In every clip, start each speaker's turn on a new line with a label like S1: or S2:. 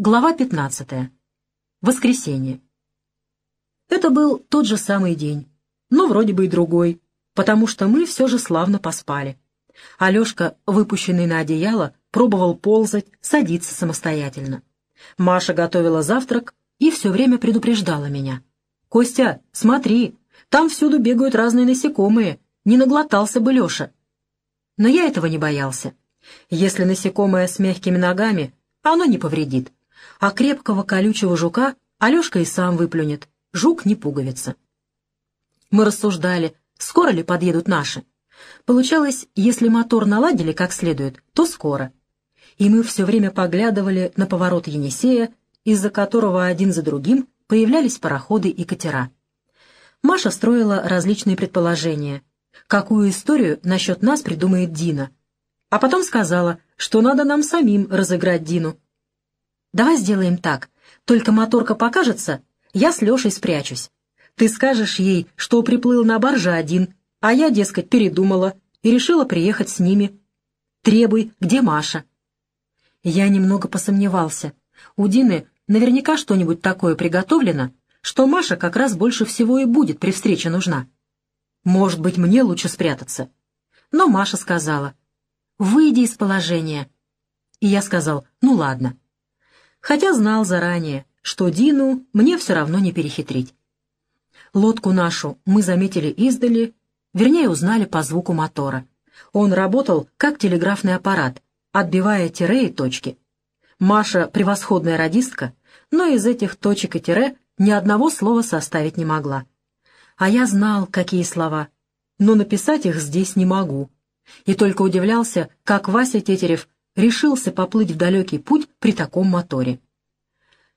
S1: Глава 15. Воскресенье. Это был тот же самый день, но вроде бы и другой, потому что мы все же славно поспали. Алешка, выпущенный на одеяло, пробовал ползать, садиться самостоятельно. Маша готовила завтрак и все время предупреждала меня. «Костя, смотри, там всюду бегают разные насекомые, не наглотался бы Леша». Но я этого не боялся. Если насекомое с мягкими ногами, оно не повредит а крепкого колючего жука Алешка и сам выплюнет. Жук не пуговица. Мы рассуждали, скоро ли подъедут наши. Получалось, если мотор наладили как следует, то скоро. И мы все время поглядывали на поворот Енисея, из-за которого один за другим появлялись пароходы и катера. Маша строила различные предположения. Какую историю насчет нас придумает Дина? А потом сказала, что надо нам самим разыграть Дину. Давай сделаем так. Только моторка покажется, я с Лешей спрячусь. Ты скажешь ей, что приплыл на барже один, а я, дескать, передумала и решила приехать с ними. Требуй, где Маша?» Я немного посомневался. У Дины наверняка что-нибудь такое приготовлено, что Маша как раз больше всего и будет при встрече нужна. Может быть, мне лучше спрятаться. Но Маша сказала, «Выйди из положения». И я сказал, «Ну ладно» хотя знал заранее, что Дину мне все равно не перехитрить. Лодку нашу мы заметили издали, вернее, узнали по звуку мотора. Он работал как телеграфный аппарат, отбивая тире и точки. Маша — превосходная радистка, но из этих точек и тире ни одного слова составить не могла. А я знал, какие слова, но написать их здесь не могу. И только удивлялся, как Вася Тетерев решился поплыть в далекий путь при таком моторе.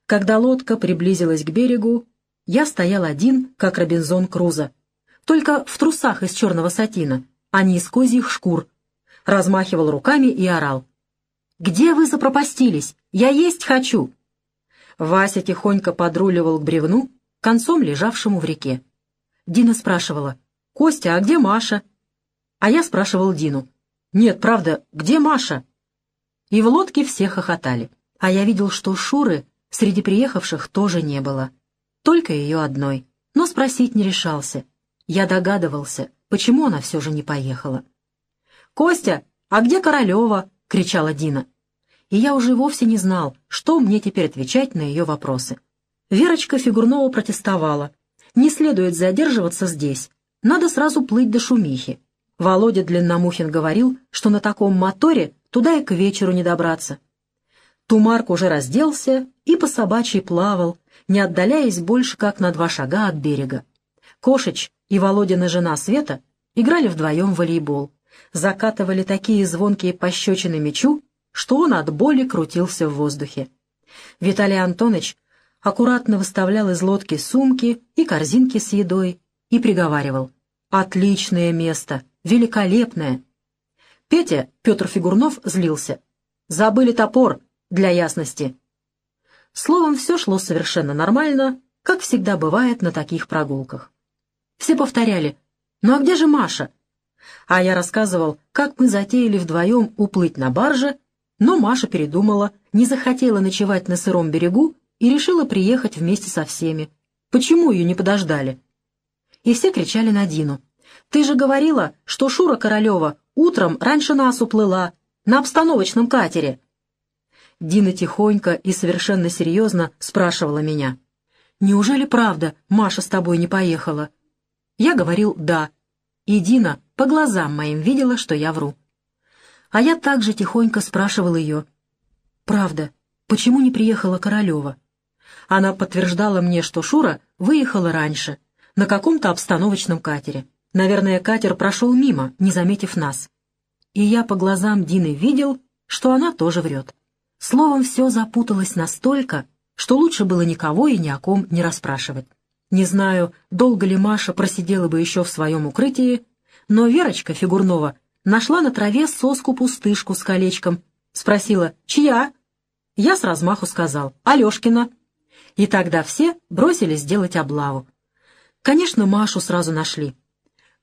S1: Когда лодка приблизилась к берегу, я стоял один, как Робинзон Крузо, только в трусах из черного сатина, а не из козьих шкур, размахивал руками и орал. «Где вы запропастились? Я есть хочу!» Вася тихонько подруливал к бревну, концом лежавшему в реке. Дина спрашивала, «Костя, а где Маша?» А я спрашивал Дину, «Нет, правда, где Маша?» И в лодке все хохотали. А я видел, что Шуры среди приехавших тоже не было. Только ее одной. Но спросить не решался. Я догадывался, почему она все же не поехала. «Костя, а где Королева?» — кричала Дина. И я уже вовсе не знал, что мне теперь отвечать на ее вопросы. Верочка Фигурнова протестовала. «Не следует задерживаться здесь. Надо сразу плыть до шумихи». Володя Длинномухин говорил, что на таком моторе Туда и к вечеру не добраться. Тумарк уже разделся и по собачьей плавал, не отдаляясь больше как на два шага от берега. Кошеч и Володина жена Света играли вдвоем в волейбол, закатывали такие звонкие пощечины мячу, что он от боли крутился в воздухе. Виталий Антонович аккуратно выставлял из лодки сумки и корзинки с едой и приговаривал «Отличное место, великолепное, Петя, Петр Фигурнов, злился. «Забыли топор, для ясности». Словом, все шло совершенно нормально, как всегда бывает на таких прогулках. Все повторяли «Ну а где же Маша?» А я рассказывал, как мы затеяли вдвоем уплыть на барже, но Маша передумала, не захотела ночевать на сыром берегу и решила приехать вместе со всеми. Почему ее не подождали? И все кричали на Дину. «Ты же говорила, что Шура Королева Утром раньше нас уплыла, на обстановочном катере». Дина тихонько и совершенно серьезно спрашивала меня. «Неужели правда Маша с тобой не поехала?» Я говорил «да», и Дина по глазам моим видела, что я вру. А я также тихонько спрашивал ее. «Правда, почему не приехала Королева?» Она подтверждала мне, что Шура выехала раньше, на каком-то обстановочном катере. Наверное, катер прошел мимо, не заметив нас. И я по глазам Дины видел, что она тоже врет. Словом, все запуталось настолько, что лучше было никого и ни о ком не расспрашивать. Не знаю, долго ли Маша просидела бы еще в своем укрытии, но Верочка Фигурнова нашла на траве соску-пустышку с колечком. Спросила, чья? Я с размаху сказал, Алешкина. И тогда все бросились делать облаву. Конечно, Машу сразу нашли.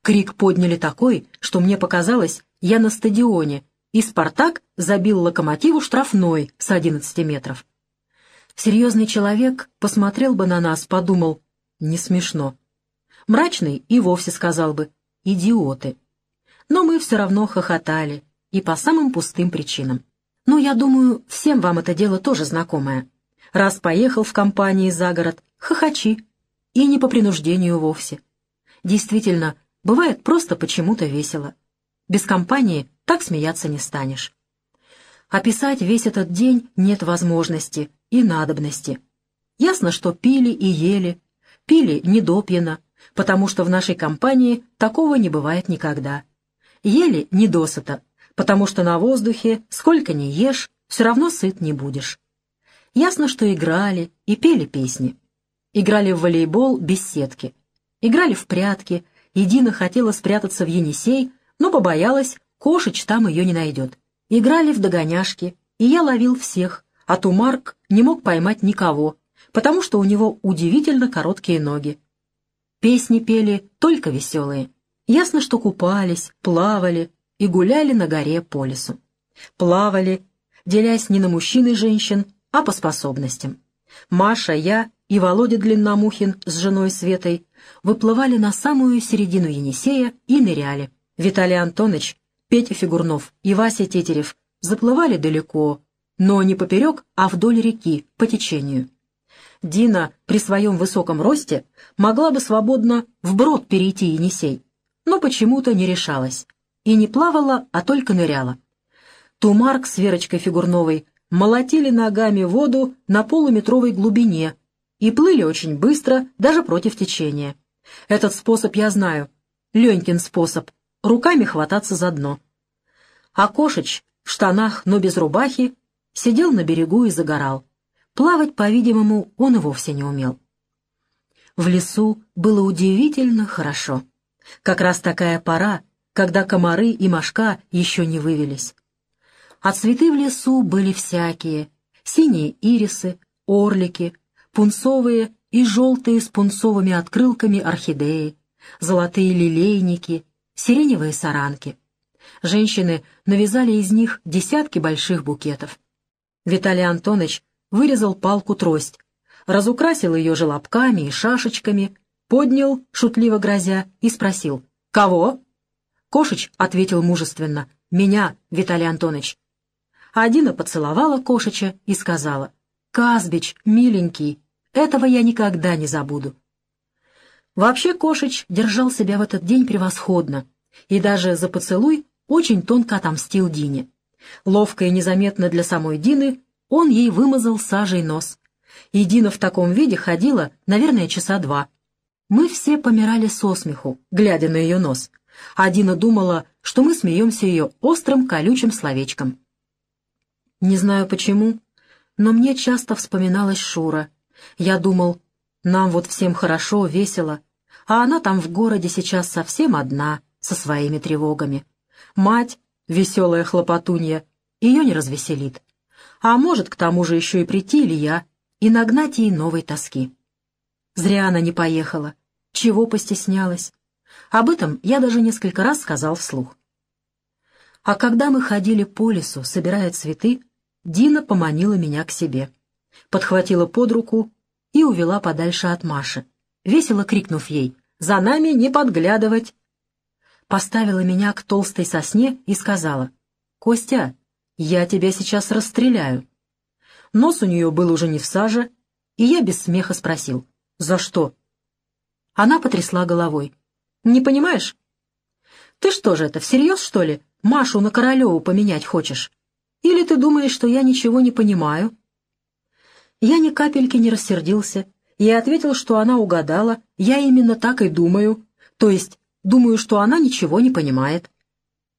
S1: Крик подняли такой, что мне показалось, я на стадионе, и «Спартак» забил «Локомотиву» штрафной с 11 метров. Серьезный человек посмотрел бы на нас, подумал, не смешно. Мрачный и вовсе сказал бы, идиоты. Но мы все равно хохотали, и по самым пустым причинам. Ну, я думаю, всем вам это дело тоже знакомое. Раз поехал в компании за город, хохочи. И не по принуждению вовсе. Действительно, бывает просто почему-то весело. Без компании так смеяться не станешь. Описать весь этот день нет возможности и надобности. Ясно, что пили и ели, пили недопьяно, потому что в нашей компании такого не бывает никогда. Ели недосыто, потому что на воздухе, сколько ни ешь, все равно сыт не будешь. Ясно, что играли и пели песни. Играли в волейбол без сетки. Играли в прятки, и Дина хотела спрятаться в Енисей, но побоялась, Кошич там ее не найдет. Играли в догоняшки, и я ловил всех, а Тумарк не мог поймать никого, потому что у него удивительно короткие ноги. Песни пели только веселые. Ясно, что купались, плавали и гуляли на горе по лесу. Плавали, делясь не на мужчин и женщин, а по способностям. Маша, я и Володя Длинномухин с женой Светой выплывали на самую середину Енисея и ныряли. Виталий Антонович, Петя Фигурнов и Вася Тетерев заплывали далеко, но не поперек, а вдоль реки, по течению. Дина при своем высоком росте могла бы свободно вброд перейти Енисей, но почему-то не решалась. И не плавала, а только ныряла. Тумарк с Верочкой Фигурновой молотили ногами воду на полуметровой глубине и плыли очень быстро, даже против течения. Этот способ я знаю. Ленькин способ. Руками хвататься за дно. А Кошич в штанах, но без рубахи, сидел на берегу и загорал. Плавать, по-видимому, он и вовсе не умел. В лесу было удивительно хорошо. Как раз такая пора, когда комары и мошка еще не вывелись. А цветы в лесу были всякие. Синие ирисы, орлики, пунцовые и желтые с пунцовыми открылками орхидеи, золотые лилейники, сиреневые саранки. Женщины навязали из них десятки больших букетов. Виталий Антонович вырезал палку-трость, разукрасил ее желобками и шашечками, поднял, шутливо грозя, и спросил «Кого?» Кошич ответил мужественно «Меня, Виталий Антонович». Адина поцеловала Кошича и сказала «Казбич, миленький, этого я никогда не забуду». Вообще Кошич держал себя в этот день превосходно и даже за поцелуй очень тонко отомстил Дине. Ловко и незаметно для самой Дины он ей вымазал сажей нос. И Дина в таком виде ходила, наверное, часа два. Мы все помирали со смеху, глядя на ее нос, а Дина думала, что мы смеемся ее острым колючим словечком. Не знаю почему, но мне часто вспоминалась Шура. Я думал, нам вот всем хорошо, весело, а она там в городе сейчас совсем одна, со своими тревогами. Мать, веселая хлопотунья, ее не развеселит. А может, к тому же еще и прийти Илья и нагнать ей новой тоски. Зря она не поехала. Чего постеснялась? Об этом я даже несколько раз сказал вслух. А когда мы ходили по лесу, собирая цветы, Дина поманила меня к себе, подхватила под руку и увела подальше от Маши, весело крикнув ей «За нами не подглядывать!» Поставила меня к толстой сосне и сказала «Костя, я тебя сейчас расстреляю». Нос у нее был уже не в саже, и я без смеха спросил «За что?» Она потрясла головой. «Не понимаешь?» «Ты что же это, всерьез, что ли, Машу на Королеву поменять хочешь? Или ты думаешь, что я ничего не понимаю?» Я ни капельки не рассердился и ответил, что она угадала, я именно так и думаю, то есть думаю, что она ничего не понимает.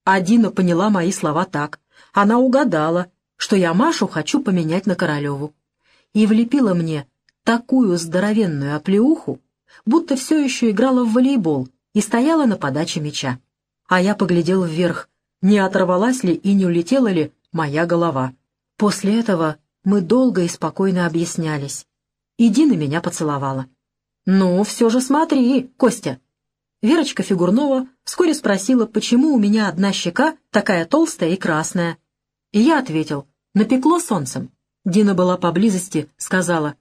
S1: А Дина поняла мои слова так. Она угадала, что я Машу хочу поменять на Королеву. И влепила мне такую здоровенную оплеуху, будто все еще играла в волейбол и стояла на подаче мяча. А я поглядел вверх, не оторвалась ли и не улетела ли моя голова. После этого мы долго и спокойно объяснялись. И Дина меня поцеловала. «Ну, все же смотри, Костя!» Верочка Фигурнова вскоре спросила, почему у меня одна щека такая толстая и красная. И я ответил, напекло солнцем. Дина была поблизости, сказала,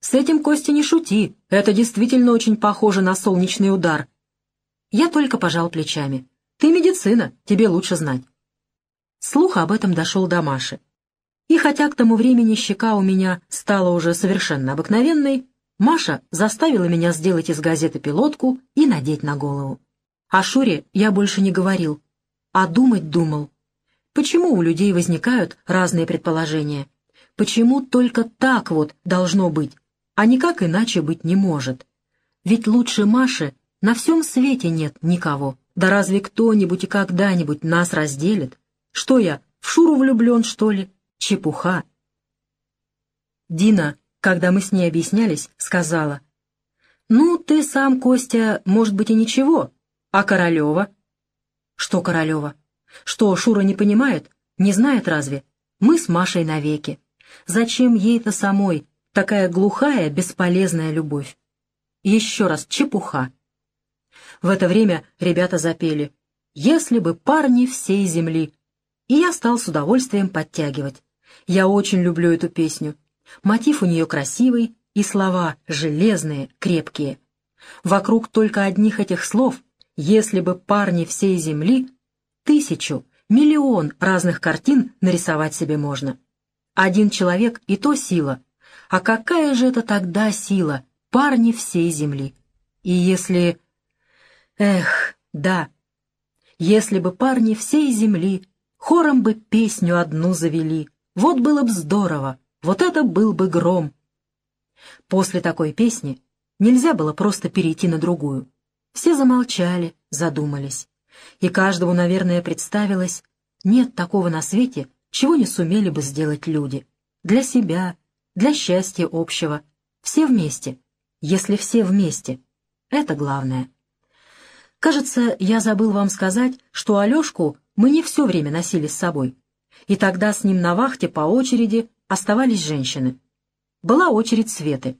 S1: «С этим, Костя, не шути, это действительно очень похоже на солнечный удар». Я только пожал плечами. «Ты медицина, тебе лучше знать». Слух об этом дошел до Маши. И хотя к тому времени щека у меня стала уже совершенно обыкновенной, Маша заставила меня сделать из газеты пилотку и надеть на голову. О Шуре я больше не говорил, а думать думал. Почему у людей возникают разные предположения? Почему только так вот должно быть, а никак иначе быть не может? Ведь лучше Маши на всем свете нет никого. Да разве кто-нибудь и когда-нибудь нас разделит? Что я, в Шуру влюблен, что ли? Чепуха. Дина когда мы с ней объяснялись, сказала, «Ну, ты сам, Костя, может быть, и ничего, а Королева?» «Что Королева? Что, Шура не понимает? Не знает разве? Мы с Машей навеки. Зачем ей-то самой такая глухая, бесполезная любовь? Еще раз, чепуха!» В это время ребята запели «Если бы парни всей земли». И я стал с удовольствием подтягивать. Я очень люблю эту песню. Мотив у нее красивый, и слова железные, крепкие. Вокруг только одних этих слов, если бы парни всей земли, тысячу, миллион разных картин нарисовать себе можно. Один человек и то сила. А какая же это тогда сила, парни всей земли? И если... Эх, да, если бы парни всей земли хором бы песню одну завели, вот было б здорово, вот это был бы гром! После такой песни нельзя было просто перейти на другую. Все замолчали, задумались. И каждому, наверное, представилось, нет такого на свете, чего не сумели бы сделать люди. Для себя, для счастья общего. Все вместе. Если все вместе. Это главное. Кажется, я забыл вам сказать, что Алешку мы не все время носили с собой. И тогда с ним на вахте по очереди оставались женщины. Была очередь Светы.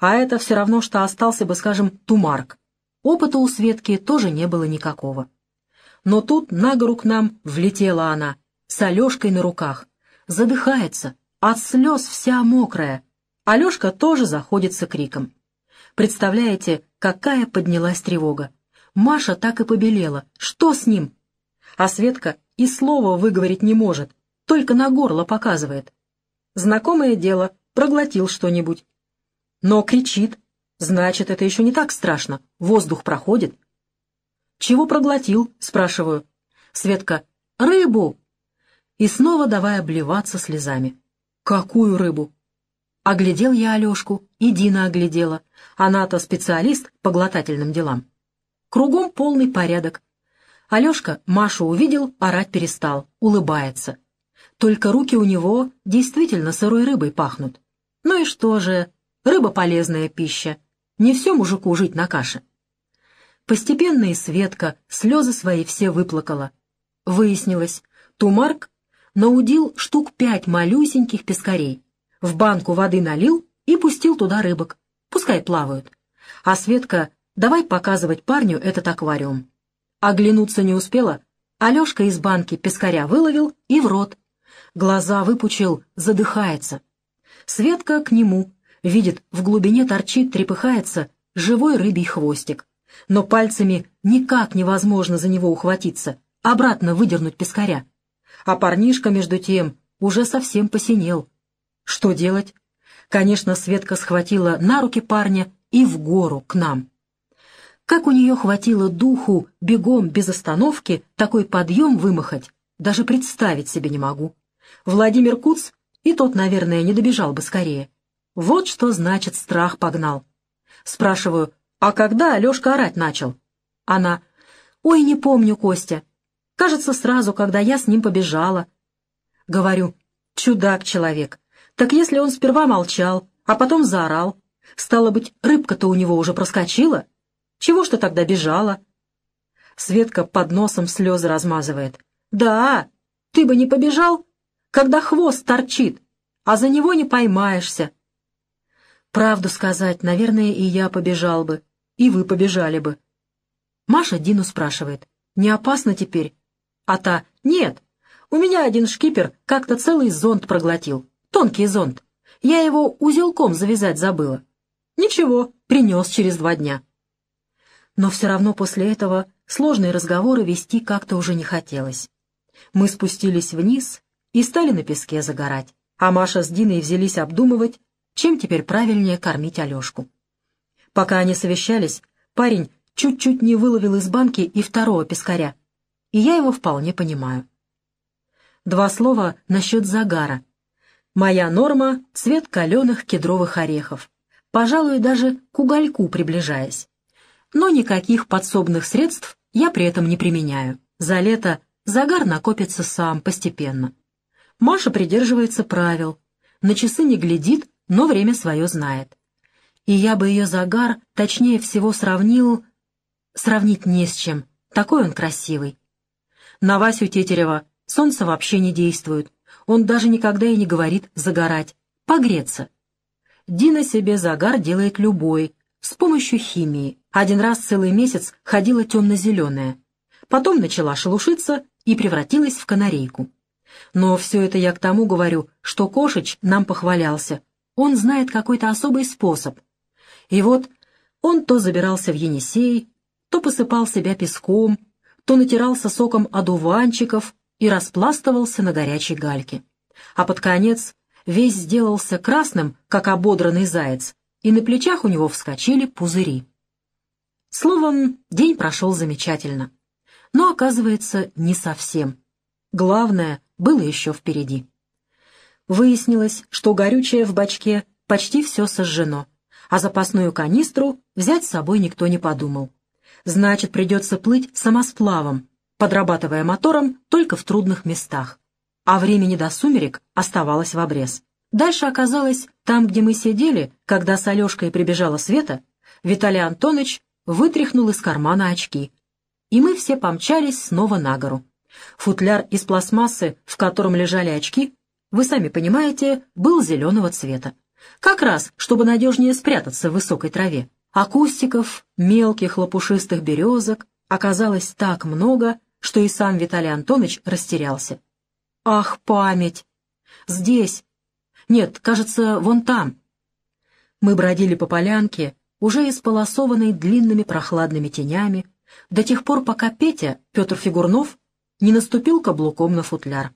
S1: А это все равно, что остался бы, скажем, Тумарк. Опыта у Светки тоже не было никакого. Но тут на гору к нам влетела она, с Алешкой на руках. Задыхается, от слез вся мокрая. Алешка тоже заходится криком. Представляете, какая поднялась тревога. Маша так и побелела. Что с ним? А Светка и слова выговорить не может, только на горло показывает. Знакомое дело, проглотил что-нибудь. Но кричит. Значит, это еще не так страшно. Воздух проходит. «Чего проглотил?» — спрашиваю. Светка. «Рыбу!» И снова давай обливаться слезами. «Какую рыбу?» Оглядел я Алешку, и Дина оглядела. Она-то специалист по глотательным делам. Кругом полный порядок. Алешка Машу увидел, орать перестал, улыбается. Только руки у него действительно сырой рыбой пахнут. Ну и что же, рыба полезная пища. Не все мужику жить на каше. Постепенно и Светка слезы свои все выплакала. Выяснилось, Тумарк наудил штук пять малюсеньких пескарей, в банку воды налил и пустил туда рыбок. Пускай плавают. А Светка давай показывать парню этот аквариум. Оглянуться не успела, Алешка из банки пескаря выловил и в рот. Глаза выпучил, задыхается. Светка к нему. Видит, в глубине торчит, трепыхается живой рыбий хвостик. Но пальцами никак невозможно за него ухватиться, обратно выдернуть пескаря. А парнишка, между тем, уже совсем посинел. Что делать? Конечно, Светка схватила на руки парня и в гору к нам. Как у нее хватило духу бегом без остановки такой подъем вымахать, даже представить себе не могу. Владимир Куц и тот, наверное, не добежал бы скорее. Вот что значит страх погнал. Спрашиваю, а когда Алешка орать начал? Она, ой, не помню, Костя. Кажется, сразу, когда я с ним побежала. Говорю, чудак человек. Так если он сперва молчал, а потом заорал, стало быть, рыбка-то у него уже проскочила? Чего ж ты тогда бежала? Светка под носом слезы размазывает. Да, ты бы не побежал, когда хвост торчит, а за него не поймаешься. Правду сказать, наверное, и я побежал бы, и вы побежали бы. Маша Дину спрашивает, не опасно теперь? А та, нет, у меня один шкипер как-то целый зонт проглотил, Тонкий зонт. Я его узелком завязать забыла. Ничего, принес через два дня. Но все равно после этого сложные разговоры вести как-то уже не хотелось. Мы спустились вниз и стали на песке загорать, а Маша с Диной взялись обдумывать, чем теперь правильнее кормить Алешку. Пока они совещались, парень чуть-чуть не выловил из банки и второго пескаря, и я его вполне понимаю. Два слова насчет загара. Моя норма — цвет каленых кедровых орехов, пожалуй, даже к угольку приближаясь. Но никаких подсобных средств я при этом не применяю. За лето загар накопится сам, постепенно. Маша придерживается правил. На часы не глядит, но время свое знает. И я бы ее загар точнее всего сравнил... Сравнить не с чем. Такой он красивый. На Васю Тетерева солнце вообще не действует. Он даже никогда и не говорит «загорать», «погреться». Дина себе загар делает любой, с помощью химии. Один раз целый месяц ходила темно-зеленая. Потом начала шелушиться и превратилась в канарейку. Но все это я к тому говорю, что Кошич нам похвалялся. Он знает какой-то особый способ. И вот он то забирался в Енисей, то посыпал себя песком, то натирался соком одуванчиков и распластывался на горячей гальке. А под конец весь сделался красным, как ободранный заяц, и на плечах у него вскочили пузыри. Словом, день прошел замечательно. Но, оказывается, не совсем. Главное было еще впереди. Выяснилось, что горючее в бачке почти все сожжено, а запасную канистру взять с собой никто не подумал. Значит, придется плыть самосплавом, подрабатывая мотором только в трудных местах. А времени до сумерек оставалось в обрез. Дальше оказалось, там, где мы сидели, когда с Алешкой прибежала Света, Виталий Антонович вытряхнул из кармана очки. И мы все помчались снова на гору. Футляр из пластмассы, в котором лежали очки, вы сами понимаете, был зеленого цвета. Как раз, чтобы надежнее спрятаться в высокой траве. А кустиков, мелких лопушистых березок оказалось так много, что и сам Виталий Антонович растерялся. «Ах, память! Здесь, нет, кажется, вон там. Мы бродили по полянке, уже исполосованной длинными прохладными тенями, до тех пор, пока Петя, Петр Фигурнов, не наступил каблуком на футляр.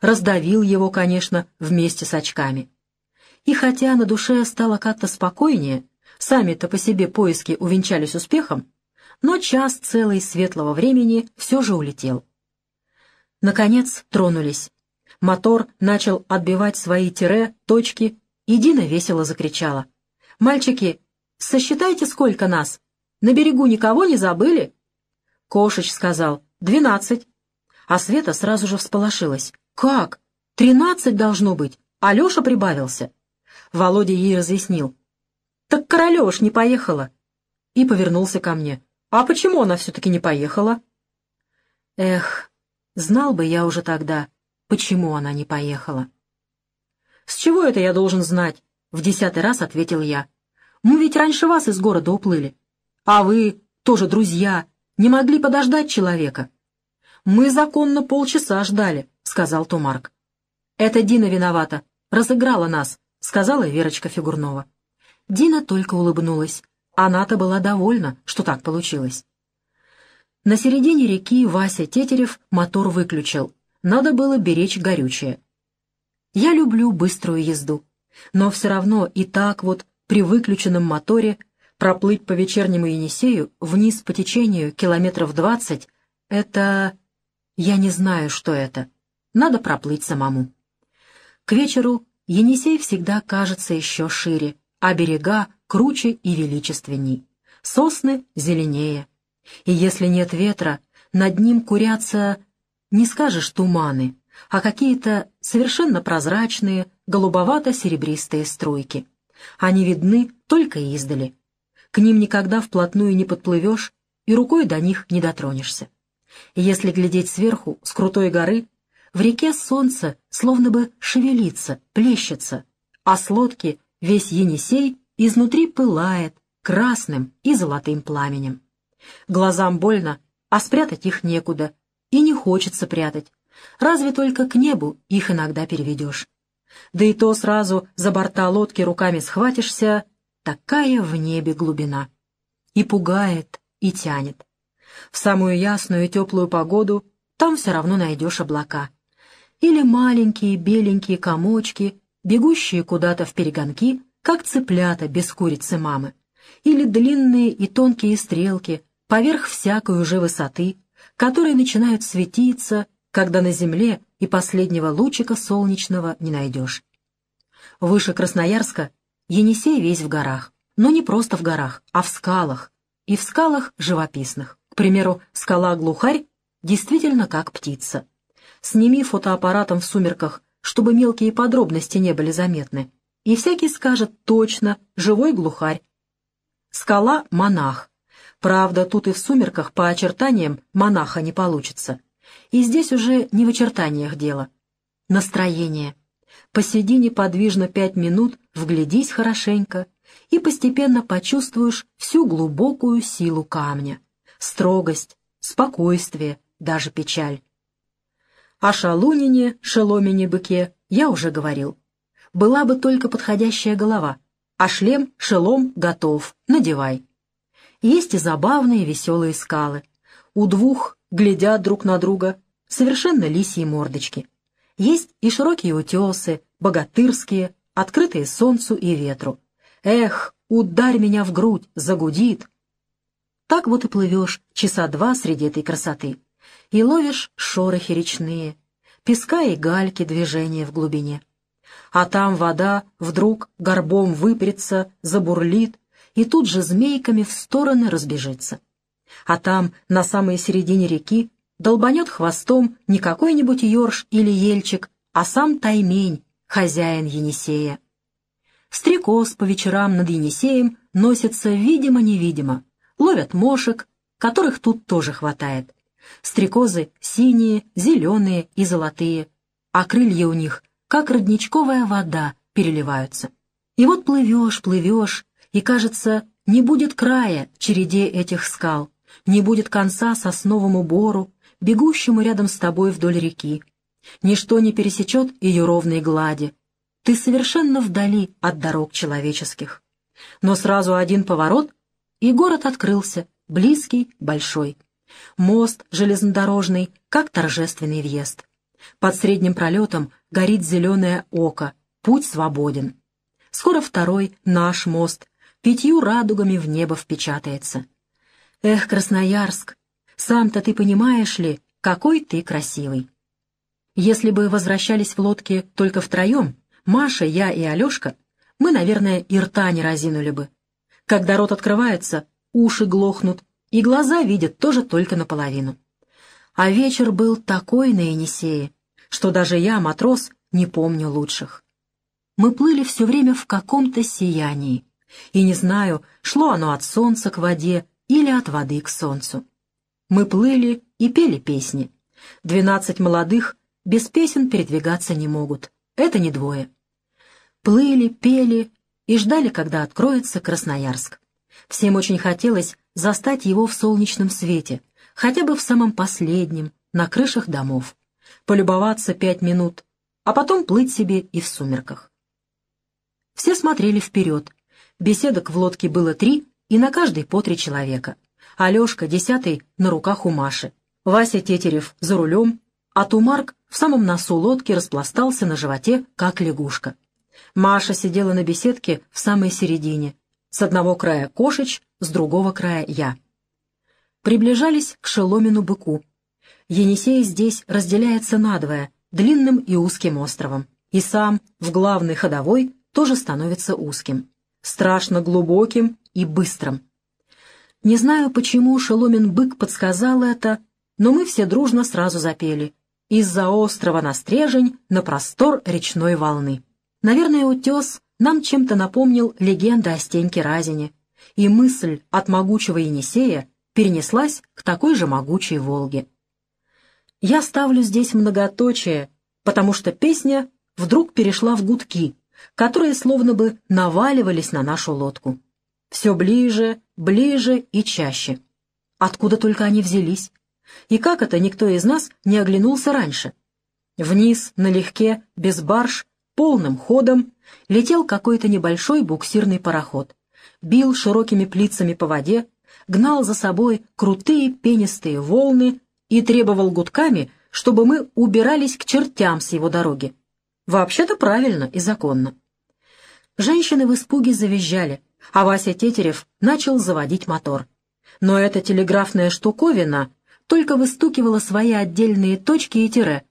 S1: Раздавил его, конечно, вместе с очками. И хотя на душе стало как-то спокойнее, сами-то по себе поиски увенчались успехом, но час целый светлого времени все же улетел. Наконец тронулись. Мотор начал отбивать свои тире, точки, и Дина весело закричала. «Мальчики, сосчитайте, сколько нас. На берегу никого не забыли?» Кошич сказал «двенадцать». А Света сразу же всполошилась. «Как? Тринадцать должно быть. Алеша прибавился». Володя ей разъяснил. «Так Королеш не поехала». И повернулся ко мне. «А почему она все-таки не поехала?» «Эх, знал бы я уже тогда, почему она не поехала. «С чего это я должен знать?» — в десятый раз ответил я. «Мы ведь раньше вас из города уплыли. А вы, тоже друзья, не могли подождать человека?» «Мы законно полчаса ждали», — сказал Тумарк. «Это Дина виновата, разыграла нас», — сказала Верочка Фигурнова. Дина только улыбнулась. Она-то была довольна, что так получилось. На середине реки Вася Тетерев мотор выключил, надо было беречь горючее. Я люблю быструю езду, но все равно и так вот при выключенном моторе проплыть по вечернему Енисею вниз по течению километров двадцать — это... Я не знаю, что это. Надо проплыть самому. К вечеру Енисей всегда кажется еще шире, а берега круче и величественней. Сосны зеленее. И если нет ветра, над ним курятся не скажешь туманы, а какие-то совершенно прозрачные, голубовато-серебристые струйки. Они видны только издали. К ним никогда вплотную не подплывешь и рукой до них не дотронешься. если глядеть сверху, с крутой горы, в реке солнце словно бы шевелится, плещется, а с лодки весь Енисей изнутри пылает красным и золотым пламенем. Глазам больно, а спрятать их некуда, и не хочется прятать. Разве только к небу их иногда переведешь. Да и то сразу за борта лодки руками схватишься, такая в небе глубина. И пугает, и тянет. В самую ясную и теплую погоду там все равно найдешь облака. Или маленькие беленькие комочки, бегущие куда-то в перегонки, как цыплята без курицы мамы. Или длинные и тонкие стрелки, поверх всякой уже высоты, которые начинают светиться, когда на земле и последнего лучика солнечного не найдешь. Выше Красноярска Енисей весь в горах, но не просто в горах, а в скалах, и в скалах живописных. К примеру, скала Глухарь действительно как птица. Сними фотоаппаратом в сумерках, чтобы мелкие подробности не были заметны, и всякий скажет точно «живой глухарь». Скала — монах. Правда, тут и в сумерках по очертаниям монаха не получится. И здесь уже не в очертаниях дело. Настроение. Посиди неподвижно пять минут, вглядись хорошенько, и постепенно почувствуешь всю глубокую силу камня. Строгость, спокойствие, даже печаль. О шалунине, шеломине быке я уже говорил. Была бы только подходящая голова, а шлем, шелом готов, надевай. Есть и забавные веселые скалы. У двух глядят друг на друга совершенно лисьи мордочки. Есть и широкие утесы, богатырские, открытые солнцу и ветру. Эх, ударь меня в грудь, загудит. Так вот и плывешь часа два среди этой красоты и ловишь шорохи речные, песка и гальки движения в глубине. А там вода вдруг горбом выпрется, забурлит, и тут же змейками в стороны разбежится. А там, на самой середине реки, долбанет хвостом не какой-нибудь ерш или ельчик, а сам таймень, хозяин Енисея. Стрекоз по вечерам над Енисеем носится видимо-невидимо, ловят мошек, которых тут тоже хватает. Стрекозы синие, зеленые и золотые, а крылья у них, как родничковая вода, переливаются. И вот плывешь, плывешь, и, кажется, не будет края череде этих скал, не будет конца сосновому бору, бегущему рядом с тобой вдоль реки. Ничто не пересечет ее ровной глади. Ты совершенно вдали от дорог человеческих. Но сразу один поворот, и город открылся, близкий, большой. Мост железнодорожный, как торжественный въезд. Под средним пролетом горит зеленое око, путь свободен. Скоро второй, наш мост, пятью радугами в небо впечатается. Эх, Красноярск, сам-то ты понимаешь ли, какой ты красивый. Если бы возвращались в лодке только втроем, Маша, я и Алешка, мы, наверное, и рта не разинули бы. Когда рот открывается, уши глохнут, и глаза видят тоже только наполовину. А вечер был такой на Енисее, что даже я, матрос, не помню лучших. Мы плыли все время в каком-то сиянии, и не знаю, шло оно от солнца к воде или от воды к солнцу. Мы плыли и пели песни. Двенадцать молодых без песен передвигаться не могут. Это не двое. Плыли, пели и ждали, когда откроется Красноярск. Всем очень хотелось застать его в солнечном свете, хотя бы в самом последнем, на крышах домов, полюбоваться пять минут, а потом плыть себе и в сумерках. Все смотрели вперед. Беседок в лодке было три, и на каждой по три человека. Алешка, десятый, на руках у Маши. Вася Тетерев за рулем, а Тумарк в самом носу лодки распластался на животе, как лягушка. Маша сидела на беседке в самой середине, с одного края Кошич, с другого края я. Приближались к Шеломину быку. Енисей здесь разделяется надвое, длинным и узким островом. И сам, в главной ходовой, тоже становится узким. Страшно глубоким и быстрым. Не знаю, почему Шеломин-бык подсказал это, но мы все дружно сразу запели. Из-за острова на стрежень на простор речной волны. Наверное, утес нам чем-то напомнил легенда о Стеньке Разине, и мысль от могучего Енисея перенеслась к такой же могучей Волге. Я ставлю здесь многоточие, потому что песня вдруг перешла в гудки, которые словно бы наваливались на нашу лодку. Все ближе, ближе и чаще. Откуда только они взялись? И как это никто из нас не оглянулся раньше? Вниз, налегке, без барж, полным ходом летел какой-то небольшой буксирный пароход, бил широкими плицами по воде, гнал за собой крутые пенистые волны и требовал гудками, чтобы мы убирались к чертям с его дороги. Вообще-то правильно и законно. Женщины в испуге завизжали, а Вася Тетерев начал заводить мотор. Но эта телеграфная штуковина только выстукивала свои отдельные точки и тире,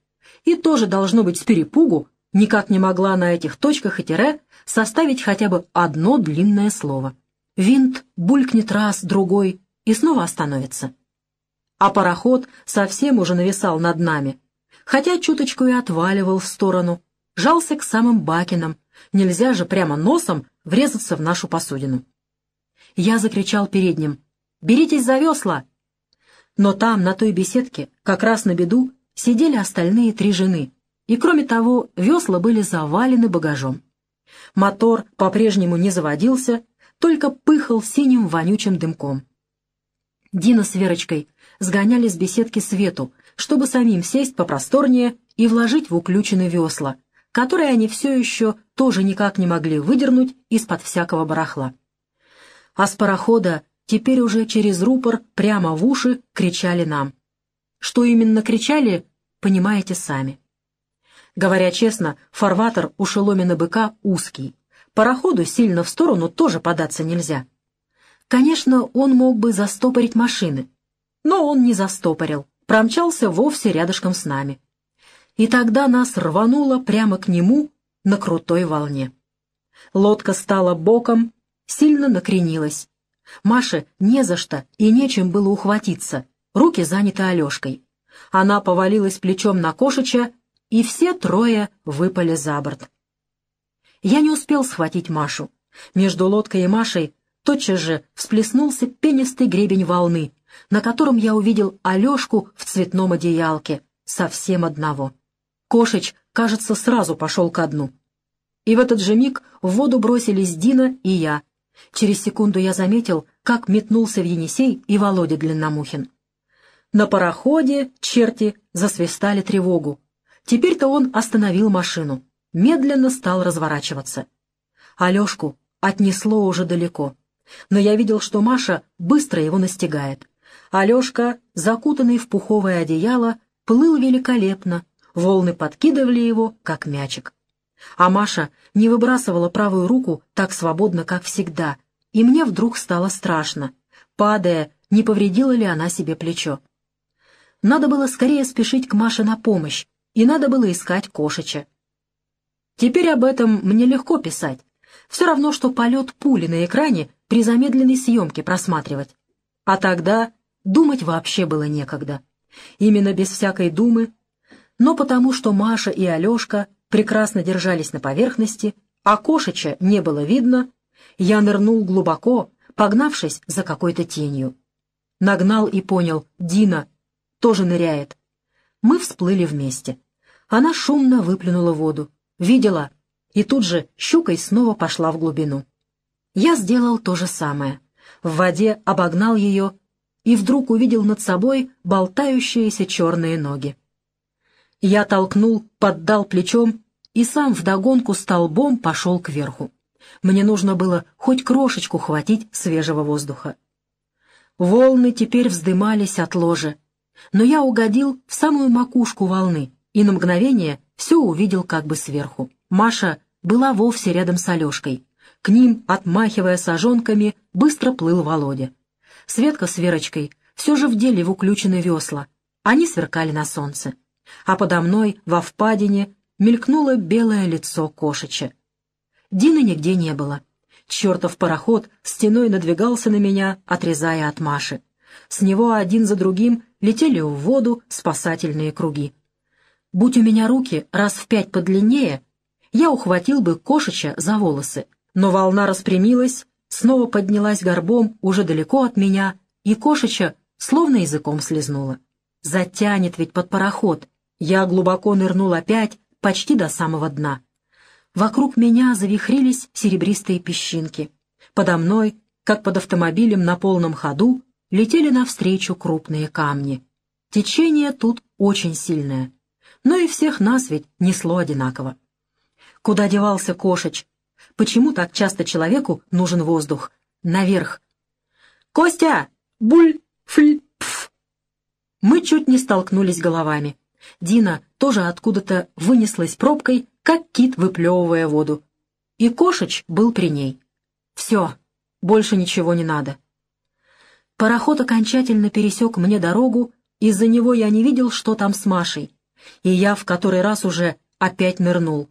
S1: и тоже, должно быть, с перепугу, никак не могла на этих точках и тире составить хотя бы одно длинное слово. Винт булькнет раз, другой и снова остановится. А пароход совсем уже нависал над нами, хотя чуточку и отваливал в сторону, жался к самым бакинам, нельзя же прямо носом врезаться в нашу посудину. Я закричал передним «Беритесь за весла!» Но там, на той беседке, как раз на беду, сидели остальные три жены, и, кроме того, весла были завалены багажом. Мотор по-прежнему не заводился, только пыхал синим вонючим дымком. Дина с Верочкой сгоняли с беседки свету, чтобы самим сесть попросторнее и вложить в уключенные весла, которые они все еще тоже никак не могли выдернуть из-под всякого барахла. А с парохода теперь уже через рупор прямо в уши кричали нам. Что именно кричали, понимаете сами. Говоря честно, фарватер у Шеломина быка узкий. Пароходу сильно в сторону тоже податься нельзя. Конечно, он мог бы застопорить машины, но он не застопорил, промчался вовсе рядышком с нами. И тогда нас рвануло прямо к нему на крутой волне. Лодка стала боком, сильно накренилась, Маше не за что и нечем было ухватиться. Руки заняты Алешкой. Она повалилась плечом на Кошича, и все трое выпали за борт. Я не успел схватить Машу. Между лодкой и Машей тотчас же всплеснулся пенистый гребень волны, на котором я увидел Алешку в цветном одеялке, совсем одного. Кошич, кажется, сразу пошел ко дну. И в этот же миг в воду бросились Дина и я, Через секунду я заметил, как метнулся в Енисей и Володя Длинномухин. На пароходе черти засвистали тревогу. Теперь-то он остановил машину, медленно стал разворачиваться. Алешку отнесло уже далеко, но я видел, что Маша быстро его настигает. Алешка, закутанный в пуховое одеяло, плыл великолепно, волны подкидывали его, как мячик. А Маша не выбрасывала правую руку так свободно, как всегда, и мне вдруг стало страшно. Падая, не повредила ли она себе плечо. Надо было скорее спешить к Маше на помощь, и надо было искать Кошича. Теперь об этом мне легко писать. Все равно, что полет пули на экране при замедленной съемке просматривать. А тогда думать вообще было некогда. Именно без всякой думы, но потому что Маша и Алешка прекрасно держались на поверхности, а Кошича не было видно, я нырнул глубоко, погнавшись за какой-то тенью. Нагнал и понял, Дина тоже ныряет. Мы всплыли вместе. Она шумно выплюнула воду. Видела, и тут же щукой снова пошла в глубину. Я сделал то же самое. В воде обогнал ее и вдруг увидел над собой болтающиеся черные ноги. Я толкнул, поддал плечом и сам вдогонку столбом пошел кверху. Мне нужно было хоть крошечку хватить свежего воздуха. Волны теперь вздымались от ложа, но я угодил в самую макушку волны и на мгновение все увидел как бы сверху. Маша была вовсе рядом с Алешкой. К ним, отмахивая сажонками, быстро плыл Володя. Светка с Верочкой все же вдели в уключены весла. Они сверкали на солнце а подо мной, во впадине, мелькнуло белое лицо кошеча. Дины нигде не было. Чертов пароход стеной надвигался на меня, отрезая от Маши. С него один за другим летели в воду спасательные круги. Будь у меня руки раз в пять подлиннее, я ухватил бы кошеча за волосы, но волна распрямилась, снова поднялась горбом уже далеко от меня, и кошеча словно языком слезнула. Затянет ведь под пароход, я глубоко нырнул опять, почти до самого дна. Вокруг меня завихрились серебристые песчинки. Подо мной, как под автомобилем на полном ходу, летели навстречу крупные камни. Течение тут очень сильное. Но и всех нас ведь несло одинаково. Куда девался Кошеч? Почему так часто человеку нужен воздух? Наверх. «Костя! Буль! Фль! Пф!» Мы чуть не столкнулись головами. Дина тоже откуда-то вынеслась пробкой, как кит, выплевывая воду. И Кошеч был при ней. «Все, больше ничего не надо». Пароход окончательно пересек мне дорогу, из-за него я не видел, что там с Машей, и я в который раз уже опять нырнул.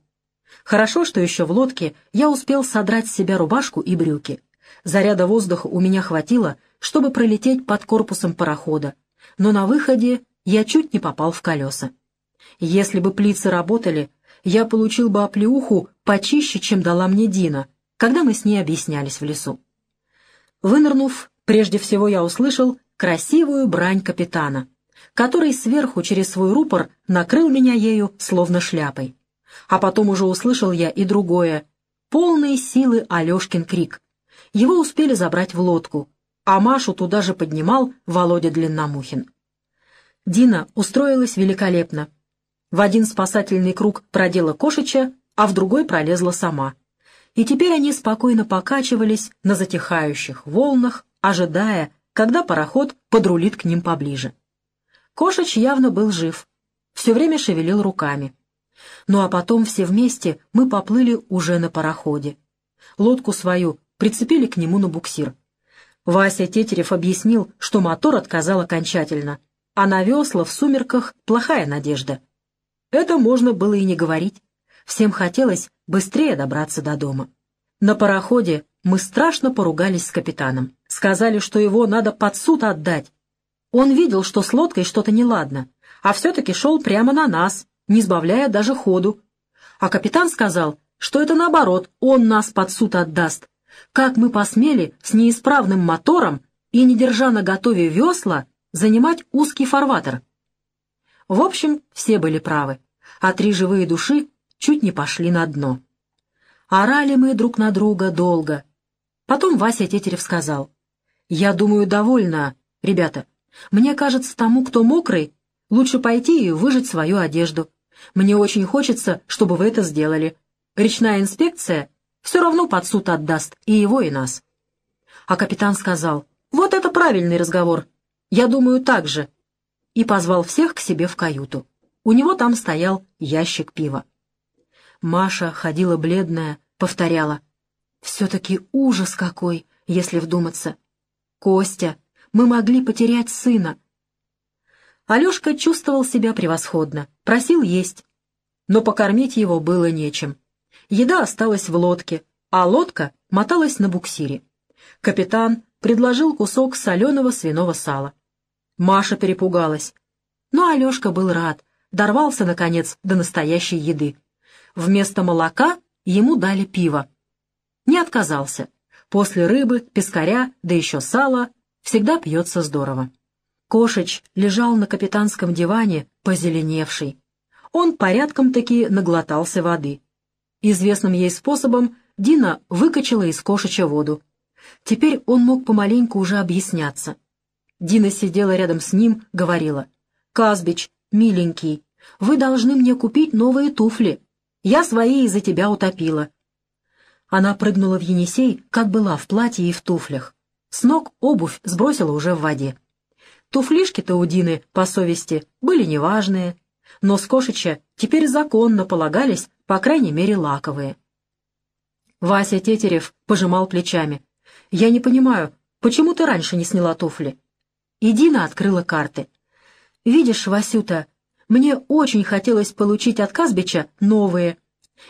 S1: Хорошо, что еще в лодке я успел содрать с себя рубашку и брюки. Заряда воздуха у меня хватило, чтобы пролететь под корпусом парохода, но на выходе я чуть не попал в колеса. Если бы плицы работали, я получил бы оплеуху почище, чем дала мне Дина, когда мы с ней объяснялись в лесу. Вынырнув, прежде всего я услышал красивую брань капитана, который сверху через свой рупор накрыл меня ею словно шляпой. А потом уже услышал я и другое, полные силы Алешкин крик. Его успели забрать в лодку, а Машу туда же поднимал Володя Длинномухин. Дина устроилась великолепно. В один спасательный круг продела Кошича, а в другой пролезла сама. И теперь они спокойно покачивались на затихающих волнах, ожидая, когда пароход подрулит к ним поближе. Кошич явно был жив, все время шевелил руками. Ну а потом все вместе мы поплыли уже на пароходе. Лодку свою прицепили к нему на буксир. Вася Тетерев объяснил, что мотор отказал окончательно, а на весла в сумерках плохая надежда. Это можно было и не говорить. Всем хотелось быстрее добраться до дома. На пароходе мы страшно поругались с капитаном. Сказали, что его надо под суд отдать. Он видел, что с лодкой что-то неладно, а все-таки шел прямо на нас, не сбавляя даже ходу. А капитан сказал, что это наоборот, он нас под суд отдаст. Как мы посмели с неисправным мотором и, не держа на готове весла, занимать узкий фарватер? В общем, все были правы, а три живые души чуть не пошли на дно. Орали мы друг на друга долго. Потом Вася Тетерев сказал, «Я думаю, довольно, ребята. Мне кажется, тому, кто мокрый, лучше пойти и выжать свою одежду. Мне очень хочется, чтобы вы это сделали. Речная инспекция все равно под суд отдаст и его, и нас». А капитан сказал, «Вот это правильный разговор. Я думаю так же». И позвал всех к себе в каюту. У него там стоял ящик пива. Маша ходила бледная, повторяла. «Все-таки ужас какой, если вдуматься. Костя, мы могли потерять сына». Алешка чувствовал себя превосходно, просил есть. Но покормить его было нечем. Еда осталась в лодке, а лодка моталась на буксире. Капитан предложил кусок соленого свиного сала. Маша перепугалась. Но Алешка был рад, дорвался, наконец, до настоящей еды. Вместо молока ему дали пиво. Не отказался. После рыбы, пескаря, да еще сала, всегда пьется здорово. Кошеч лежал на капитанском диване, позеленевший. Он порядком-таки наглотался воды. Известным ей способом Дина выкачала из Кошеча воду. Теперь он мог помаленьку уже объясняться. Дина сидела рядом с ним, говорила, «Казбич, миленький, вы должны мне купить новые туфли. Я свои из-за тебя утопила». Она прыгнула в Енисей, как была в платье и в туфлях. С ног обувь сбросила уже в воде. Туфлишки-то у Дины, по совести, были неважные, но с Кошича теперь законно полагались, по крайней мере, лаковые. Вася Тетерев пожимал плечами. «Я не понимаю, почему ты раньше не сняла туфли?» И Дина открыла карты. «Видишь, Васюта, мне очень хотелось получить от Казбича новые.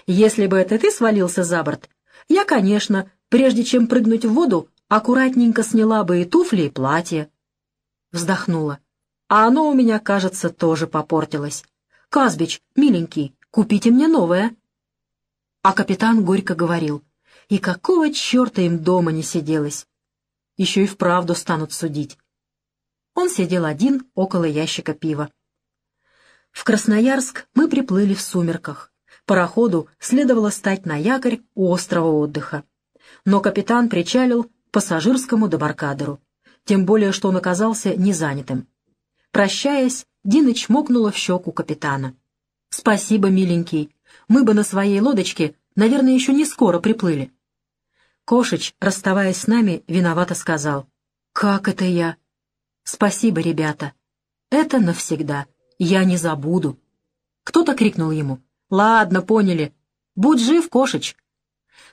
S1: Если бы это ты свалился за борт, я, конечно, прежде чем прыгнуть в воду, аккуратненько сняла бы и туфли, и платье. Вздохнула. А оно у меня, кажется, тоже попортилось. Казбич, миленький, купите мне новое. А капитан горько говорил. И какого черта им дома не сиделось? Еще и вправду станут судить. Он сидел один около ящика пива. В Красноярск мы приплыли в сумерках. Пароходу следовало стать на якорь у острова отдыха. Но капитан причалил к пассажирскому дебаркадеру, тем более, что он оказался незанятым. Прощаясь, Дина чмокнула в щеку капитана. «Спасибо, миленький. Мы бы на своей лодочке, наверное, еще не скоро приплыли. Кошич, расставаясь с нами, виновато сказал. «Как это я?» «Спасибо, ребята. Это навсегда. Я не забуду». Кто-то крикнул ему. «Ладно, поняли. Будь жив, Кошич».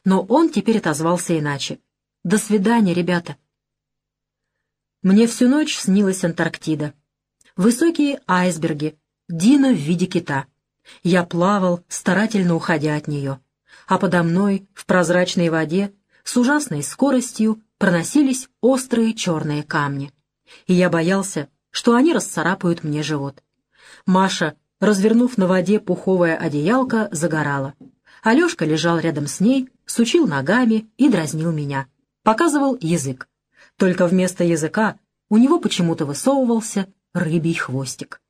S1: Но он теперь отозвался иначе. «До свидания, ребята». Мне всю ночь снилась Антарктида. Высокие айсберги, Дина в виде кита. Я плавал, старательно уходя от нее. А подо мной, в прозрачной воде, с ужасной скоростью проносились острые черные камни. И я боялся, что они расцарапают мне живот. Маша, развернув на воде пуховое одеялко, загорала. Алешка лежал рядом с ней, сучил ногами и дразнил меня. Показывал язык. Только вместо языка у него почему-то высовывался рыбий хвостик.